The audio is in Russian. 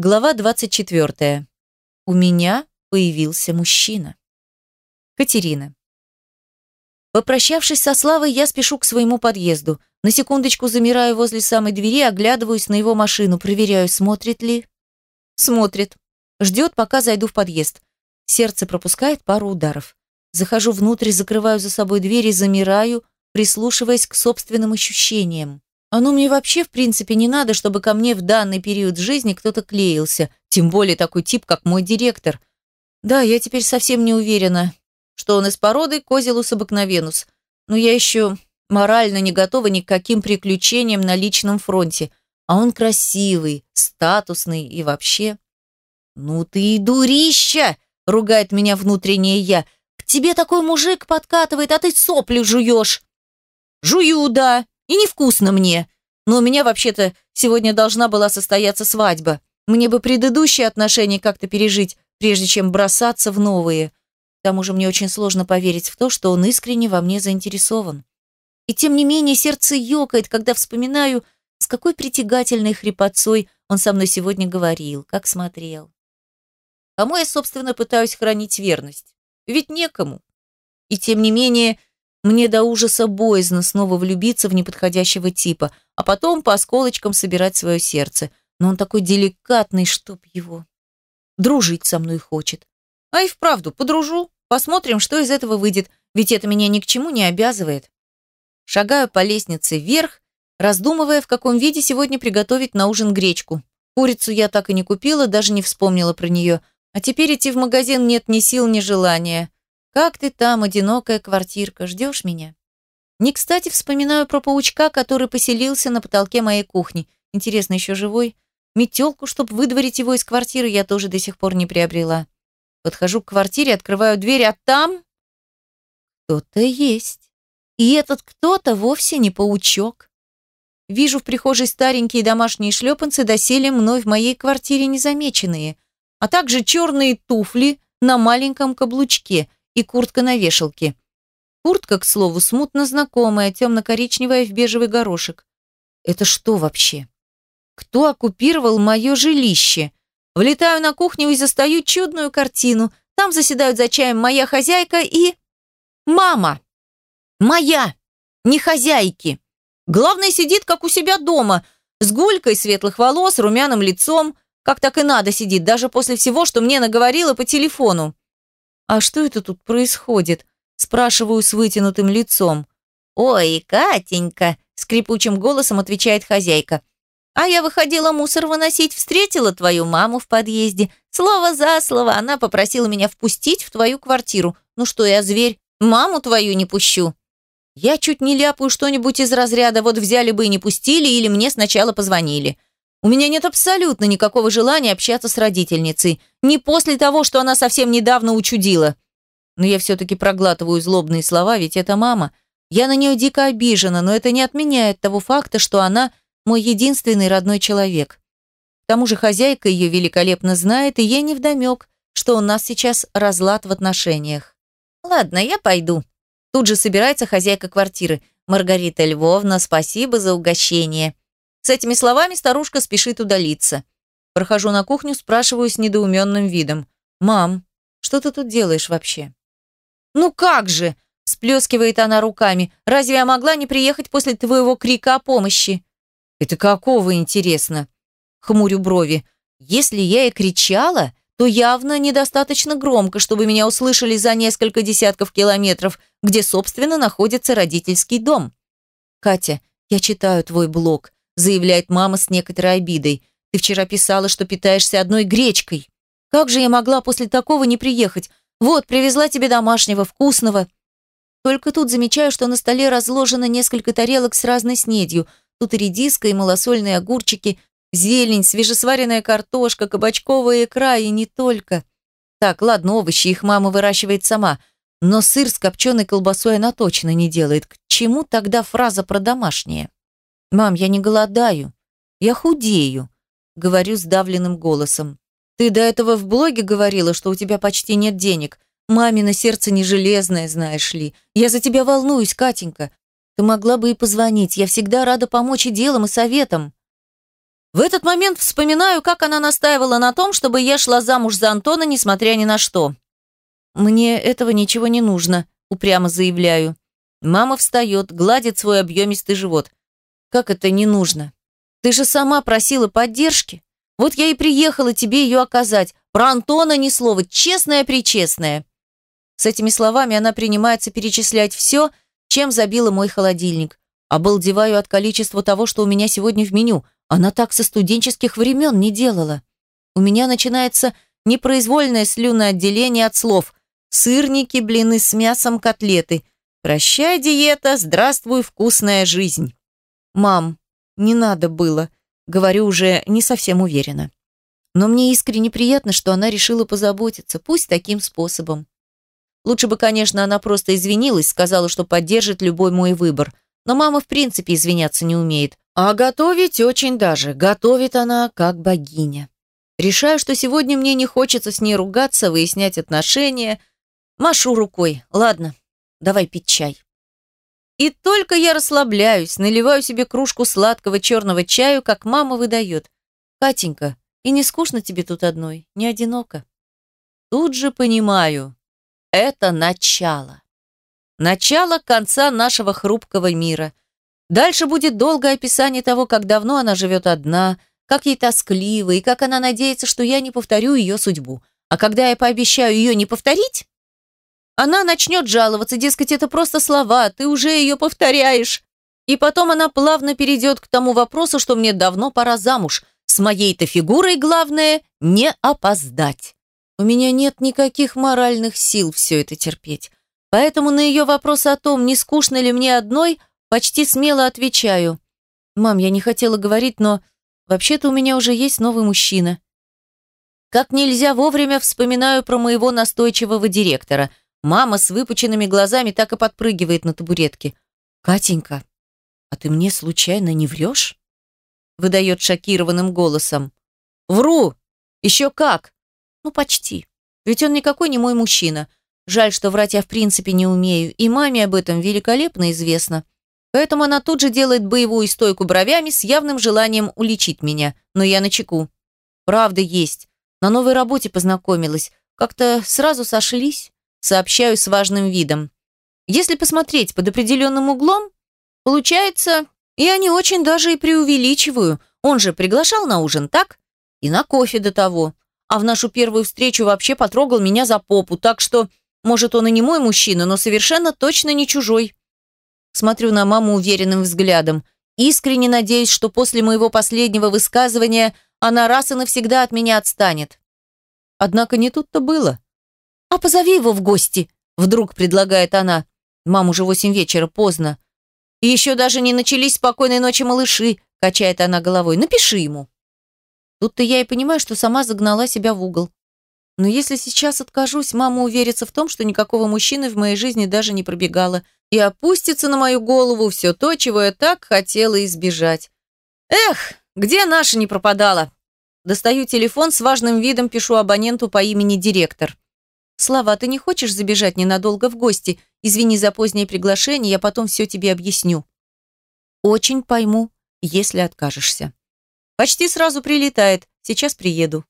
Глава 24. У меня появился мужчина. Катерина. Попрощавшись со Славой, я спешу к своему подъезду. На секундочку замираю возле самой двери, оглядываюсь на его машину, проверяю, смотрит ли. Смотрит. Ждет, пока зайду в подъезд. Сердце пропускает пару ударов. Захожу внутрь, закрываю за собой дверь и замираю, прислушиваясь к собственным ощущениям. Оно мне вообще, в принципе, не надо, чтобы ко мне в данный период жизни кто-то клеился, тем более такой тип, как мой директор. Да, я теперь совсем не уверена, что он из породы Козелус обыкновенус, но я еще морально не готова ни к каким приключениям на личном фронте, а он красивый, статусный и вообще... «Ну ты и дурища!» — ругает меня внутреннее «я». «К тебе такой мужик подкатывает, а ты сопли жуешь!» «Жую, да!» И невкусно мне. Но у меня вообще-то сегодня должна была состояться свадьба. Мне бы предыдущие отношения как-то пережить, прежде чем бросаться в новые. К тому же мне очень сложно поверить в то, что он искренне во мне заинтересован. И тем не менее сердце ёкает, когда вспоминаю, с какой притягательной хрипотцой он со мной сегодня говорил, как смотрел. Кому я, собственно, пытаюсь хранить верность? Ведь некому. И тем не менее, мне до ужаса боязно снова влюбиться в неподходящего типа, а потом по осколочкам собирать свое сердце. Но он такой деликатный, чтоб его. Дружить со мной хочет. А и вправду, подружу. Посмотрим, что из этого выйдет, ведь это меня ни к чему не обязывает. Шагаю по лестнице вверх, раздумывая, в каком виде сегодня приготовить на ужин гречку. Курицу я так и не купила, даже не вспомнила про нее. А теперь идти в магазин нет ни сил, ни желания. Как ты там, одинокая квартирка, ждешь меня? Не кстати вспоминаю про паучка, который поселился на потолке моей кухни. Интересно, еще живой? Метелку, чтобы выдворить его из квартиры, я тоже до сих пор не приобрела. Подхожу к квартире, открываю дверь, а там... Кто-то есть. И этот кто-то вовсе не паучок. Вижу в прихожей старенькие домашние шлепанцы, доселе мной в моей квартире незамеченные, а также черные туфли на маленьком каблучке – и куртка на вешалке. Куртка, к слову, смутно знакомая, темно-коричневая в бежевый горошек. Это что вообще? Кто оккупировал мое жилище? Влетаю на кухню и застаю чудную картину. Там заседают за чаем моя хозяйка и... Мама! Моя! Не хозяйки! Главное, сидит, как у себя дома, с гулькой светлых волос, румяным лицом, как так и надо сидит, даже после всего, что мне наговорила по телефону. «А что это тут происходит?» Спрашиваю с вытянутым лицом. «Ой, Катенька!» — скрипучим голосом отвечает хозяйка. «А я выходила мусор выносить, встретила твою маму в подъезде. Слово за слово она попросила меня впустить в твою квартиру. Ну что я, зверь, маму твою не пущу?» Я чуть не ляпаю что-нибудь из разряда «вот взяли бы и не пустили» или «мне сначала позвонили». У меня нет абсолютно никакого желания общаться с родительницей. Не после того, что она совсем недавно учудила. Но я все-таки проглатываю злобные слова, ведь это мама. Я на нее дико обижена, но это не отменяет того факта, что она мой единственный родной человек. К тому же хозяйка ее великолепно знает, и ей невдомек, что у нас сейчас разлад в отношениях. Ладно, я пойду. Тут же собирается хозяйка квартиры. Маргарита Львовна, спасибо за угощение. С этими словами старушка спешит удалиться. Прохожу на кухню, спрашиваю с недоуменным видом. «Мам, что ты тут делаешь вообще?» «Ну как же!» – сплескивает она руками. «Разве я могла не приехать после твоего крика о помощи?» «Это какого, интересно?» Хмурю брови. «Если я и кричала, то явно недостаточно громко, чтобы меня услышали за несколько десятков километров, где, собственно, находится родительский дом. Катя, я читаю твой блог заявляет мама с некоторой обидой. Ты вчера писала, что питаешься одной гречкой. Как же я могла после такого не приехать? Вот, привезла тебе домашнего, вкусного. Только тут замечаю, что на столе разложено несколько тарелок с разной снедью. Тут и редиска, и малосольные огурчики, зелень, свежесваренная картошка, кабачковая икра и не только. Так, ладно, овощи их мама выращивает сама. Но сыр с копченой колбасой она точно не делает. К чему тогда фраза про домашнее? «Мам, я не голодаю. Я худею», — говорю сдавленным голосом. «Ты до этого в блоге говорила, что у тебя почти нет денег. Мамино сердце не железное, знаешь ли. Я за тебя волнуюсь, Катенька. Ты могла бы и позвонить. Я всегда рада помочь и делом, и советом». В этот момент вспоминаю, как она настаивала на том, чтобы я шла замуж за Антона, несмотря ни на что. «Мне этого ничего не нужно», — упрямо заявляю. Мама встает, гладит свой объемистый живот. «Как это не нужно? Ты же сама просила поддержки. Вот я и приехала тебе ее оказать. Про Антона ни слова, честная-причестная». С этими словами она принимается перечислять все, чем забила мой холодильник. Обалдеваю от количества того, что у меня сегодня в меню. Она так со студенческих времен не делала. У меня начинается непроизвольное слюноотделение от слов «сырники, блины с мясом, котлеты». «Прощай, диета, здравствуй, вкусная жизнь». «Мам, не надо было», — говорю уже не совсем уверенно. Но мне искренне приятно, что она решила позаботиться, пусть таким способом. Лучше бы, конечно, она просто извинилась, сказала, что поддержит любой мой выбор. Но мама в принципе извиняться не умеет. А готовить очень даже. Готовит она как богиня. Решаю, что сегодня мне не хочется с ней ругаться, выяснять отношения. Машу рукой. Ладно, давай пить чай. И только я расслабляюсь, наливаю себе кружку сладкого черного чаю, как мама выдает. «Катенька, и не скучно тебе тут одной? Не одиноко?» Тут же понимаю, это начало. Начало конца нашего хрупкого мира. Дальше будет долгое описание того, как давно она живет одна, как ей тоскливо и как она надеется, что я не повторю ее судьбу. А когда я пообещаю ее не повторить, она начнет жаловаться, дескать, это просто слова, ты уже ее повторяешь. И потом она плавно перейдет к тому вопросу, что мне давно пора замуж. С моей-то фигурой главное не опоздать. У меня нет никаких моральных сил все это терпеть. Поэтому на ее вопрос о том, не скучно ли мне одной, почти смело отвечаю. «Мам, я не хотела говорить, но вообще-то у меня уже есть новый мужчина». Как нельзя вовремя вспоминаю про моего настойчивого директора. Мама с выпученными глазами так и подпрыгивает на табуретке. «Катенька, а ты мне случайно не врешь?» Выдает шокированным голосом. «Вру! Еще как! Ну, почти. Ведь он никакой не мой мужчина. Жаль, что врать я в принципе не умею, и маме об этом великолепно известно. Поэтому она тут же делает боевую стойку бровями с явным желанием уличить меня. Но я начеку. Правда есть. На новой работе познакомилась. Как-то сразу сошлись. Сообщаю с важным видом. Если посмотреть под определенным углом, получается, я не очень даже и преувеличиваю. Он же приглашал на ужин, так? И на кофе до того а в нашу первую встречу вообще потрогал меня за попу, так что, может, он и не мой мужчина, но совершенно точно не чужой. Смотрю на маму уверенным взглядом. Искренне надеюсь, что после моего последнего высказывания она раз и навсегда от меня отстанет. Однако не тут-то было. «А позови его в гости», — вдруг предлагает она. «Мам, уже восемь вечера, поздно». «И еще даже не начались спокойной ночи малыши», — качает она головой. «Напиши ему». Тут-то я и понимаю, что сама загнала себя в угол. Но если сейчас откажусь, мама уверится в том, что никакого мужчины в моей жизни даже не пробегало, и опустится на мою голову все то, чего я так хотела избежать. Эх, где наша не пропадала? Достаю телефон, с важным видом пишу абоненту по имени директор. «Слава, ты не хочешь забежать ненадолго в гости? Извини за позднее приглашение, я потом все тебе объясню». «Очень пойму, если откажешься». Почти сразу прилетает. Сейчас приеду.